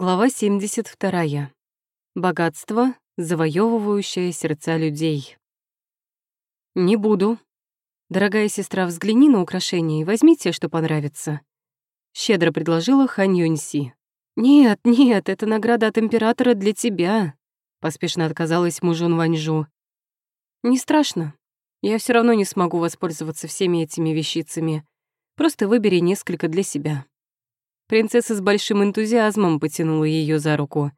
Глава 72. Богатство, завоевывающее сердца людей. «Не буду. Дорогая сестра, взгляни на украшение и возьми те, что понравится», — щедро предложила Хан Юньси. «Нет, нет, это награда от императора для тебя», — поспешно отказалась мужун Ваньжу. «Не страшно. Я все равно не смогу воспользоваться всеми этими вещицами. Просто выбери несколько для себя». Принцесса с большим энтузиазмом потянула ее за руку.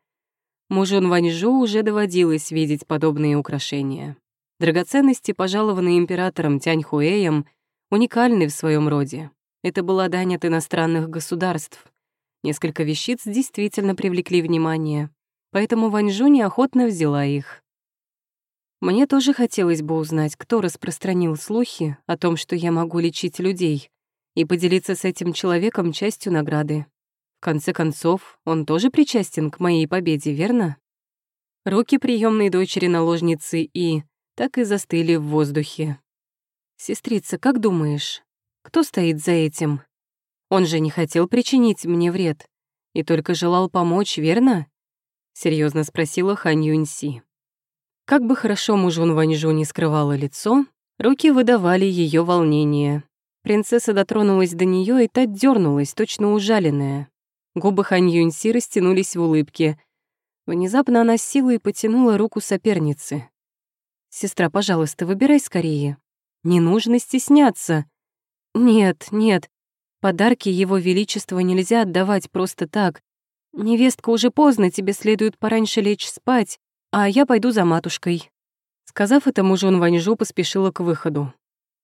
Мужун Ваньжу уже доводилось видеть подобные украшения. Драгоценности, пожалованные императором Тяньхуэем, уникальны в своем роде. Это была дань от иностранных государств. Несколько вещиц действительно привлекли внимание, поэтому Ваньжу неохотно взяла их. Мне тоже хотелось бы узнать, кто распространил слухи о том, что я могу лечить людей, и поделиться с этим человеком частью награды. В конце концов, он тоже причастен к моей победе, верно? Руки приемной дочери наложницы И так и застыли в воздухе. «Сестрица, как думаешь, кто стоит за этим? Он же не хотел причинить мне вред и только желал помочь, верно?» — серьезно спросила Хан Юньси. Как бы хорошо мужун Ваньжу не скрывала лицо, руки выдавали ее волнение. Принцесса дотронулась до нее, и та дернулась, точно ужаленная. Губы Хань Юньси растянулись в улыбке. Внезапно она силой потянула руку соперницы. «Сестра, пожалуйста, выбирай скорее. Не нужно стесняться». «Нет, нет, подарки Его Величества нельзя отдавать просто так. Невестка, уже поздно, тебе следует пораньше лечь спать, а я пойду за матушкой». Сказав это, мужон Ваньжу поспешила к выходу.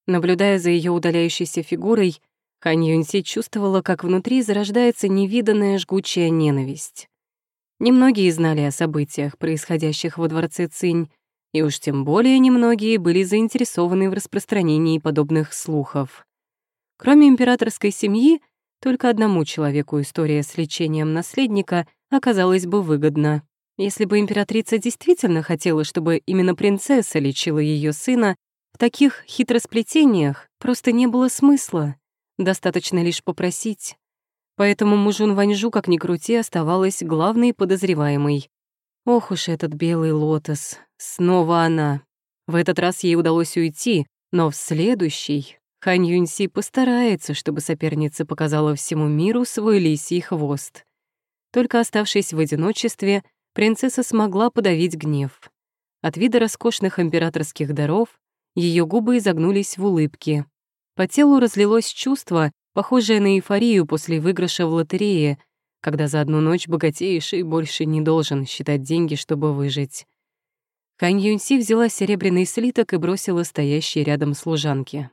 Наблюдая за ее удаляющейся фигурой, Хан Юньси чувствовала, как внутри зарождается невиданная жгучая ненависть. Немногие знали о событиях, происходящих во дворце Цинь, и уж тем более немногие были заинтересованы в распространении подобных слухов. Кроме императорской семьи, только одному человеку история с лечением наследника оказалась бы выгодна. Если бы императрица действительно хотела, чтобы именно принцесса лечила ее сына, в таких хитросплетениях просто не было смысла. Достаточно лишь попросить. Поэтому мужун Ваньжу, как ни крути, оставалась главной подозреваемой. Ох уж этот белый лотос. Снова она. В этот раз ей удалось уйти, но в следующий Хань Юньси постарается, чтобы соперница показала всему миру свой лисий хвост. Только оставшись в одиночестве, принцесса смогла подавить гнев. От вида роскошных императорских даров ее губы изогнулись в улыбке. По телу разлилось чувство, похожее на эйфорию после выигрыша в лотерее, когда за одну ночь богатеешь и больше не должен считать деньги, чтобы выжить. Хань Юньси взяла серебряный слиток и бросила стоящий рядом служанке.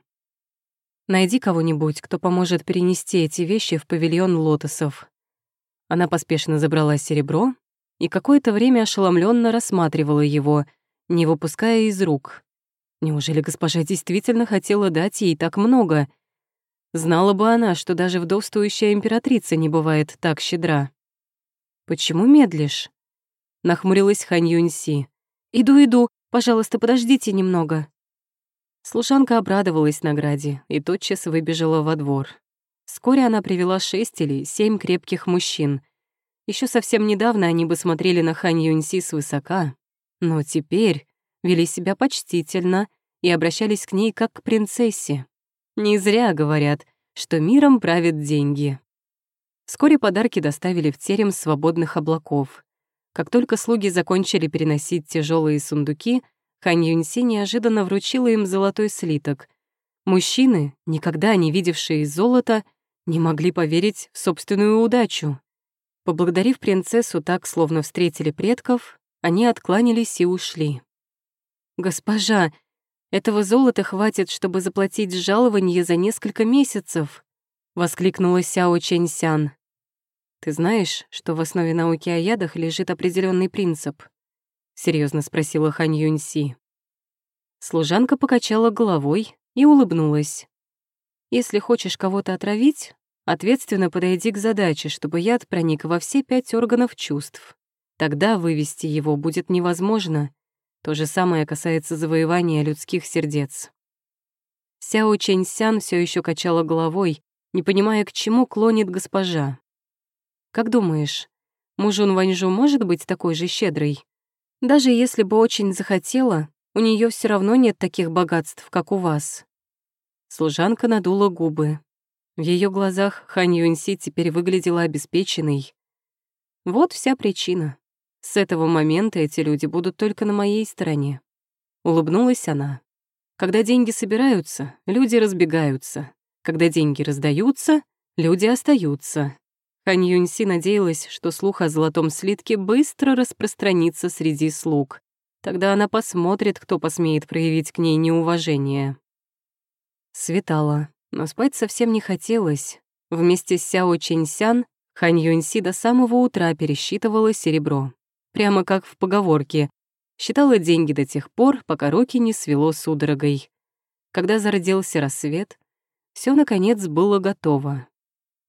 «Найди кого-нибудь, кто поможет перенести эти вещи в павильон лотосов». Она поспешно забрала серебро и какое-то время ошеломленно рассматривала его, не выпуская из рук. Неужели госпожа действительно хотела дать ей так много? Знала бы она, что даже вдовствующая императрица не бывает так щедра. «Почему медлишь?» — нахмурилась Хань Юньси. «Иду, иду, пожалуйста, подождите немного». Служанка обрадовалась награде и тотчас выбежала во двор. Вскоре она привела шесть или семь крепких мужчин. Еще совсем недавно они бы смотрели на Хань Юньси свысока, но теперь вели себя почтительно и обращались к ней как к принцессе. Не зря говорят, что миром правят деньги. Вскоре подарки доставили в терем свободных облаков. Как только слуги закончили переносить тяжелые сундуки, Хань Юньси неожиданно вручила им золотой слиток. Мужчины, никогда не видевшие золота, не могли поверить в собственную удачу. Поблагодарив принцессу так, словно встретили предков, они откланялись и ушли. «Госпожа, этого золота хватит, чтобы заплатить жалование за несколько месяцев», — воскликнула Сяо Чэньсян. «Ты знаешь, что в основе науки о ядах лежит определенный принцип?» — серьезно спросила Хань Юньси. Служанка покачала головой и улыбнулась. «Если хочешь кого-то отравить, ответственно подойди к задаче, чтобы яд проник во все пять органов чувств. Тогда вывести его будет невозможно, то же самое касается завоевания людских сердец. Сяо Чэньсян все еще качала головой, не понимая, к чему клонит госпожа. «Как думаешь, Мужун Ваньжу может быть такой же щедрой? Даже если бы очень захотела, у нее все равно нет таких богатств, как у вас. Служанка надула губы. В ее глазах Хань Юньси теперь выглядела обеспеченной. Вот вся причина. С этого момента эти люди будут только на моей стороне. Улыбнулась она. Когда деньги собираются, люди разбегаются. Когда деньги раздаются, люди остаются. Хань Юньси надеялась, что слух о золотом слитке быстро распространится среди слуг. Тогда она посмотрит, кто посмеет проявить к ней неуважение. Светало, но спать совсем не хотелось. Вместе с Сяо Чэньсян Хань Юньси до самого утра пересчитывала серебро. Прямо как в поговорке. Считала деньги до тех пор, пока руки не свело судорогой. Когда зародился рассвет, все наконец было готово.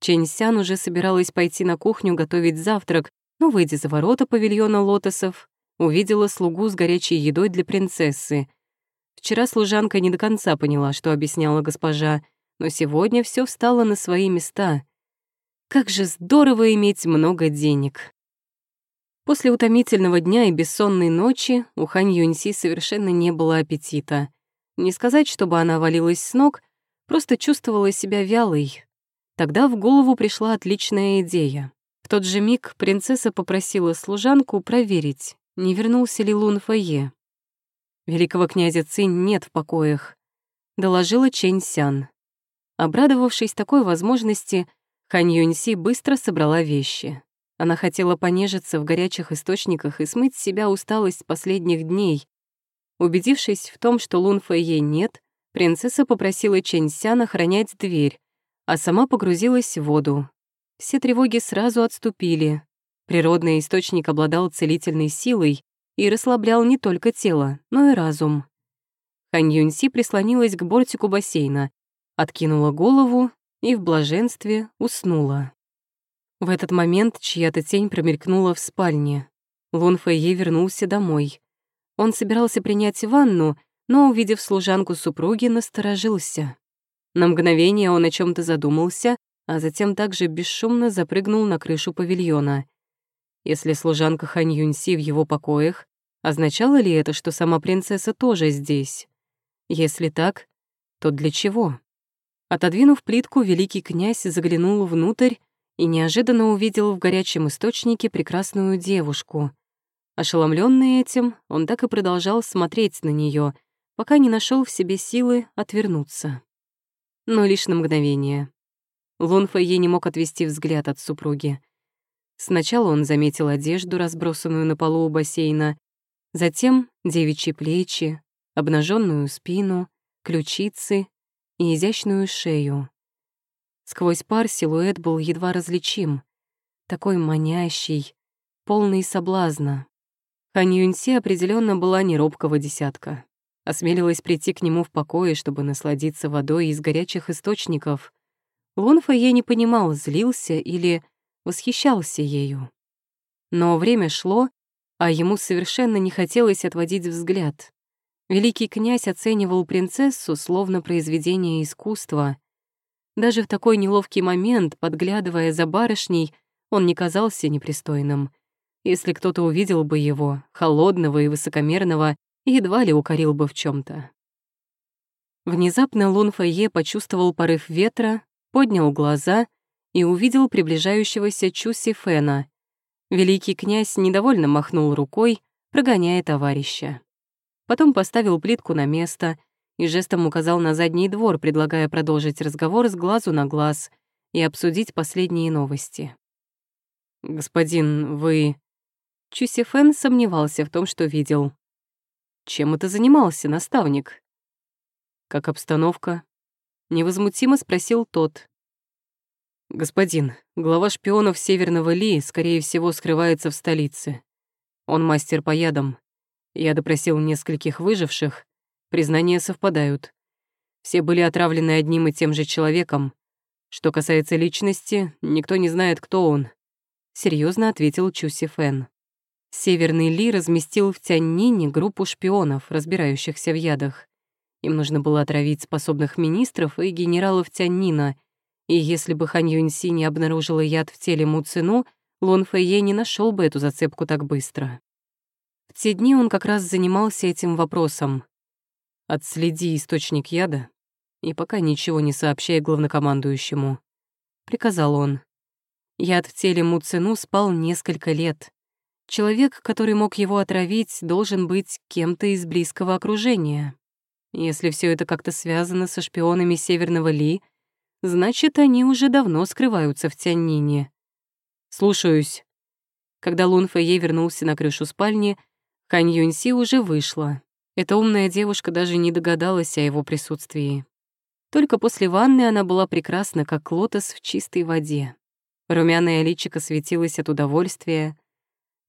Чэньсян уже собиралась пойти на кухню готовить завтрак, но, выйдя за ворота павильона лотосов, увидела слугу с горячей едой для принцессы. Вчера служанка не до конца поняла, что объясняла госпожа, но сегодня все встало на свои места. Как же здорово иметь много денег. После утомительного дня и бессонной ночи у Хань Юньси совершенно не было аппетита. Не сказать, чтобы она валилась с ног, просто чувствовала себя вялой. Тогда в голову пришла отличная идея. В тот же миг принцесса попросила служанку проверить, не вернулся ли Лун Фае. Великого князя Цинь нет в покоях, доложила Чэнь Сян. Обрадовавшись такой возможности, Хань Юньси быстро собрала вещи. Она хотела понежиться в горячих источниках и смыть с себя усталость последних дней. Убедившись в том, что Лун Фэйе нет, принцесса попросила Чэнь Сян охранять дверь, а сама погрузилась в воду. Все тревоги сразу отступили, Природный источник обладал целительной силой и расслаблял не только тело, но и разум. Хань Юньси прислонилась к бортику бассейна, откинула голову и в блаженстве уснула. В этот момент чья-то тень промелькнула в спальне. Лун Фэйе вернулся домой. Он собирался принять ванну, но, увидев служанку супруги, насторожился. На мгновение он о чем то задумался, а затем также бесшумно запрыгнул на крышу павильона. Если служанка Хань Юньси в его покоях, означало ли это, что сама принцесса тоже здесь? Если так, то для чего? Отодвинув плитку, великий князь заглянул внутрь и неожиданно увидел в горячем источнике прекрасную девушку. Ошеломленный этим, он так и продолжал смотреть на нее, пока не нашел в себе силы отвернуться. Но лишь на мгновение. Лун Фэйе не мог отвести взгляд от супруги. Сначала он заметил одежду, разбросанную на полу у бассейна, затем девичьи плечи, обнаженную спину, ключицы и изящную шею. Сквозь пар силуэт был едва различим, такой манящий, полный соблазна. Хань Юньси определенно была не робкого десятка. Осмелилась прийти к нему в покое, чтобы насладиться водой из горячих источников. Лун Фэйе не понимал, злился или восхищался ею. Но время шло, а ему совершенно не хотелось отводить взгляд. Великий князь оценивал принцессу словно произведение искусства. Даже в такой неловкий момент, подглядывая за барышней, он не казался непристойным. Если кто-то увидел бы его, холодного и высокомерного, едва ли укорил бы в чем то Внезапно Лун Фэйе почувствовал порыв ветра, поднял глаза и увидел приближающегося Чуси Фэна. Великий князь недовольно махнул рукой, прогоняя товарища. Потом поставил плитку на место и жестом указал на задний двор, предлагая продолжить разговор с глазу на глаз и обсудить последние новости. «Господин, вы...» Чуси Фэн сомневался в том, что видел. «Чем это занимался, наставник?» «Как обстановка?» Невозмутимо спросил тот. «Господин, глава шпионов Северного Ли, скорее всего, скрывается в столице. Он мастер по ядам. Я допросил нескольких выживших. Признания совпадают. Все были отравлены одним и тем же человеком. Что касается личности, никто не знает, кто он», — серьезно ответил Чуси Фэн. Северный Ли разместил в Тяньнине группу шпионов, разбирающихся в ядах. Им нужно было отравить способных министров и генералов Тяньнина — и если бы Хан Юньси не обнаружила яд в теле Му Цину, Лун Фэйе не нашел бы эту зацепку так быстро. В те дни он как раз занимался этим вопросом. «Отследи источник яда и пока ничего не сообщай главнокомандующему», — приказал он. Яд в теле Муцину спал несколько лет. Человек, который мог его отравить, должен быть кем-то из близкого окружения. Если все это как-то связано со шпионами Северного Ли, значит, они уже давно скрываются в Тяньнине. «Слушаюсь». Когда Лун Фэйе вернулся на крышу спальни, Хань Юньси уже вышла. Эта умная девушка даже не догадалась о его присутствии. Только после ванны она была прекрасна, как лотос в чистой воде. Румяное личико светилось от удовольствия.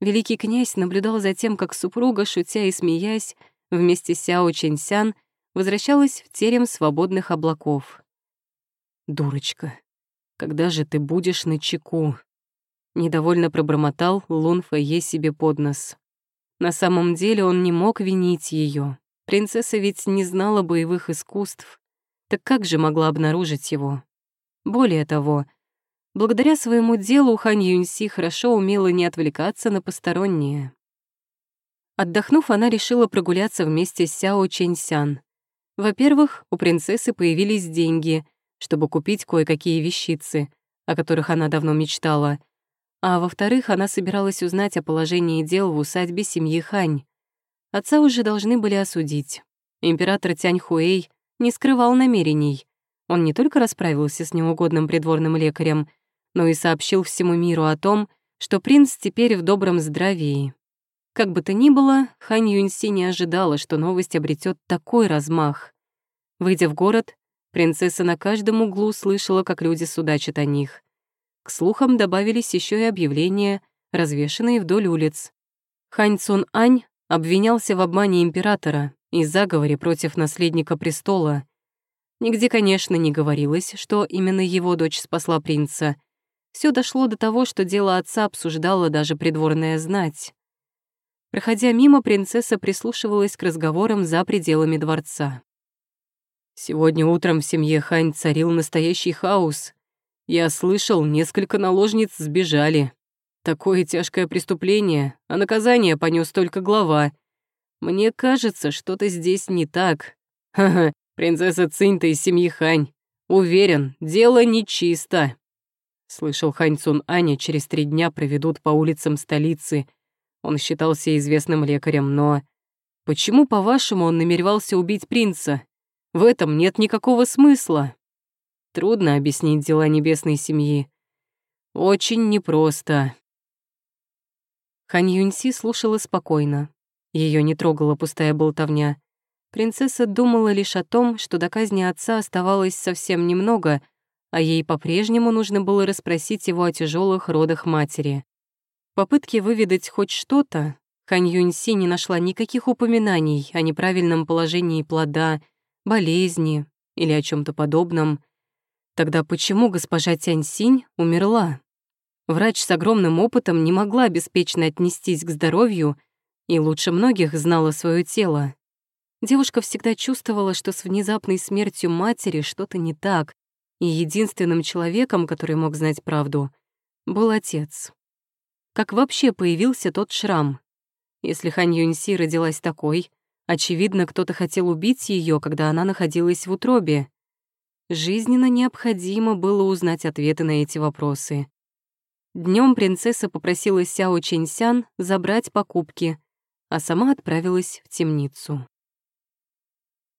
Великий князь наблюдал за тем, как супруга, шутя и смеясь, вместе с Сяо Чэньсян возвращалась в терем свободных облаков. «Дурочка, когда же ты будешь на чеку?» Недовольно пробормотал Лун Фэйе себе под нос. На самом деле он не мог винить ее. Принцесса ведь не знала боевых искусств. Так как же могла обнаружить его? Более того, благодаря своему делу Хань Юньси хорошо умела не отвлекаться на постороннее. Отдохнув, она решила прогуляться вместе с Сяо Чэньсян. Во-первых, у принцессы появились деньги, чтобы купить кое-какие вещицы, о которых она давно мечтала — а во-вторых, она собиралась узнать о положении дел в усадьбе семьи Хань. Отца уже должны были осудить. Император Тянь Хуэй не скрывал намерений. Он не только расправился с неугодным придворным лекарем, но и сообщил всему миру о том, что принц теперь в добром здравии. Как бы то ни было, Хань Юньси не ожидала, что новость обретет такой размах. Выйдя в город, принцесса на каждом углу слышала, как люди судачат о них. К слухам добавились еще и объявления, развешанные вдоль улиц. Хань Цун Ань обвинялся в обмане императора и заговоре против наследника престола. Нигде, конечно, не говорилось, что именно его дочь спасла принца. Все дошло до того, что дело отца обсуждала даже придворная знать. Проходя мимо, принцесса прислушивалась к разговорам за пределами дворца. Сегодня утром в семье Хань царил настоящий хаос. Я слышал, несколько наложниц сбежали. Такое тяжкое преступление, а наказание понес только глава. Мне кажется, что-то здесь не так. Ха-ха, принцесса Цинта из семьи Хань. Уверен, дело нечисто. Слышал, Хань Цун Аня через три дня проведут по улицам столицы. Он считался известным лекарем, но... Почему, по-вашему, он намеревался убить принца? В этом нет никакого смысла. Трудно объяснить дела небесной семьи. Очень непросто. Хань Юньси слушала спокойно. Ее не трогала пустая болтовня. Принцесса думала лишь о том, что до казни отца оставалось совсем немного, а ей по-прежнему нужно было расспросить его о тяжелых родах матери. Попытки выведать хоть что-то, Хань Юньси не нашла никаких упоминаний о неправильном положении плода, болезни или о чем то подобном. Тогда почему госпожа Тяньсинь умерла? Врач с огромным опытом не могла беспечно отнестись к здоровью и лучше многих знала свое тело. Девушка всегда чувствовала, что с внезапной смертью матери что-то не так, и единственным человеком, который мог знать правду, был отец. Как вообще появился тот шрам? Если Хан Юньси родилась такой, очевидно, кто-то хотел убить ее, когда она находилась в утробе. Жизненно необходимо было узнать ответы на эти вопросы. Днем принцесса попросила Сяо Чэньсян забрать покупки, а сама отправилась в темницу.